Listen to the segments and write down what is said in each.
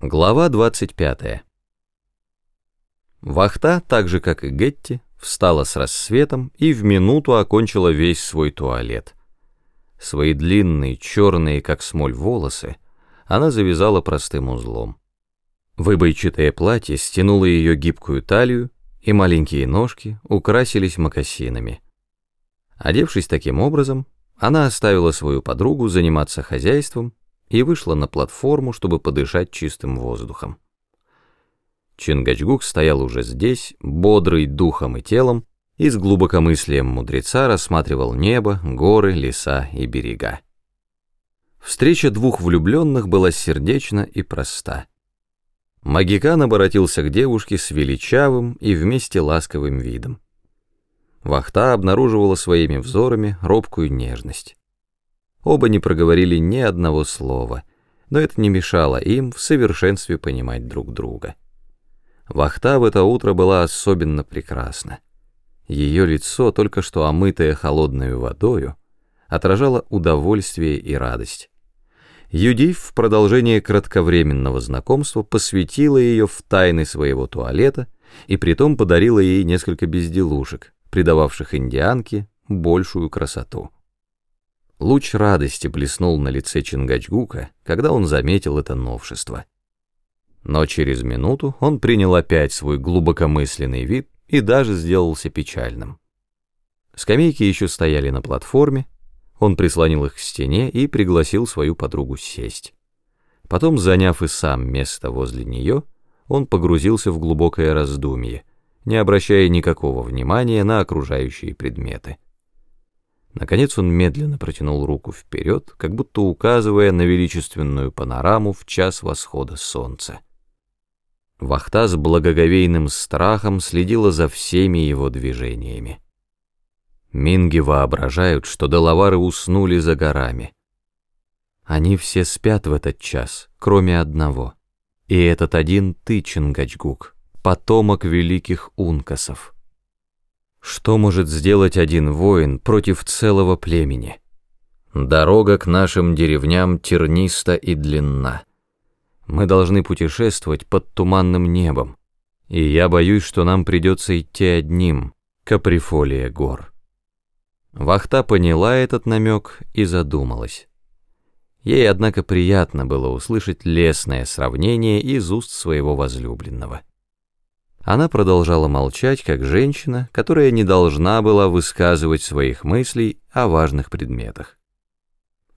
Глава 25. Вахта, так же как и Гетти, встала с рассветом и в минуту окончила весь свой туалет. Свои длинные, черные, как смоль, волосы она завязала простым узлом. Выбойчатое платье стянуло ее гибкую талию, и маленькие ножки украсились мокасинами. Одевшись таким образом, она оставила свою подругу заниматься хозяйством и вышла на платформу, чтобы подышать чистым воздухом. Чингачгук стоял уже здесь, бодрый духом и телом, и с глубокомыслием мудреца рассматривал небо, горы, леса и берега. Встреча двух влюбленных была сердечна и проста. Магикан обратился к девушке с величавым и вместе ласковым видом. Вахта обнаруживала своими взорами робкую нежность. Оба не проговорили ни одного слова, но это не мешало им в совершенстве понимать друг друга. Вахта в это утро была особенно прекрасна. Ее лицо, только что омытое холодной водою, отражало удовольствие и радость. Юдив в продолжение кратковременного знакомства посвятила ее в тайны своего туалета и притом подарила ей несколько безделушек, придававших индианке большую красоту. Луч радости блеснул на лице Чингачгука, когда он заметил это новшество. Но через минуту он принял опять свой глубокомысленный вид и даже сделался печальным. Скамейки еще стояли на платформе, он прислонил их к стене и пригласил свою подругу сесть. Потом, заняв и сам место возле нее, он погрузился в глубокое раздумье, не обращая никакого внимания на окружающие предметы. Наконец он медленно протянул руку вперед, как будто указывая на величественную панораму в час восхода солнца. Вахта с благоговейным страхом следила за всеми его движениями. Минги воображают, что доловары уснули за горами. Они все спят в этот час, кроме одного. И этот один ты, Чингачгук, потомок великих ункасов. Что может сделать один воин против целого племени? Дорога к нашим деревням терниста и длинна. Мы должны путешествовать под туманным небом, и я боюсь, что нам придется идти одним, каприфолия гор. Вахта поняла этот намек и задумалась. Ей, однако, приятно было услышать лесное сравнение из уст своего возлюбленного. Она продолжала молчать, как женщина, которая не должна была высказывать своих мыслей о важных предметах.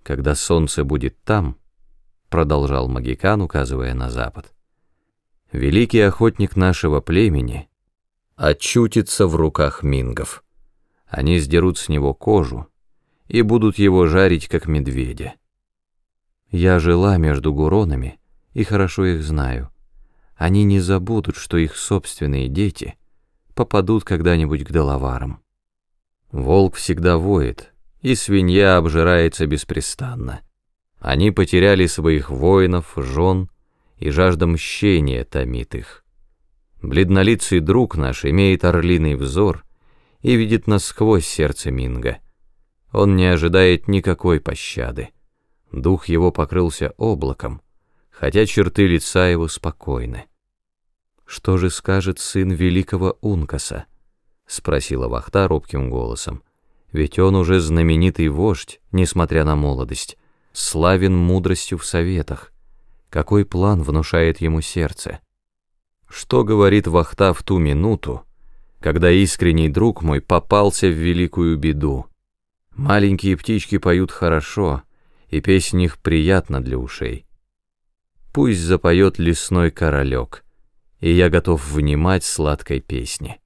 «Когда солнце будет там», — продолжал Магикан, указывая на запад, — «великий охотник нашего племени очутится в руках мингов. Они сдерут с него кожу и будут его жарить, как медведя. Я жила между гуронами и хорошо их знаю». Они не забудут, что их собственные дети попадут когда-нибудь к доловарам. Волк всегда воет, и свинья обжирается беспрестанно. Они потеряли своих воинов, жен, и жажда мщения томит их. Бледнолицый друг наш имеет орлиный взор и видит насквозь сердце Минга. Он не ожидает никакой пощады. Дух его покрылся облаком, хотя черты лица его спокойны. «Что же скажет сын великого Ункаса?» — спросила Вахта робким голосом. «Ведь он уже знаменитый вождь, несмотря на молодость, славен мудростью в советах. Какой план внушает ему сердце?» Что говорит Вахта в ту минуту, когда искренний друг мой попался в великую беду? Маленькие птички поют хорошо, и песнь их приятна для ушей. Пусть запоет лесной королек — и я готов внимать сладкой песне.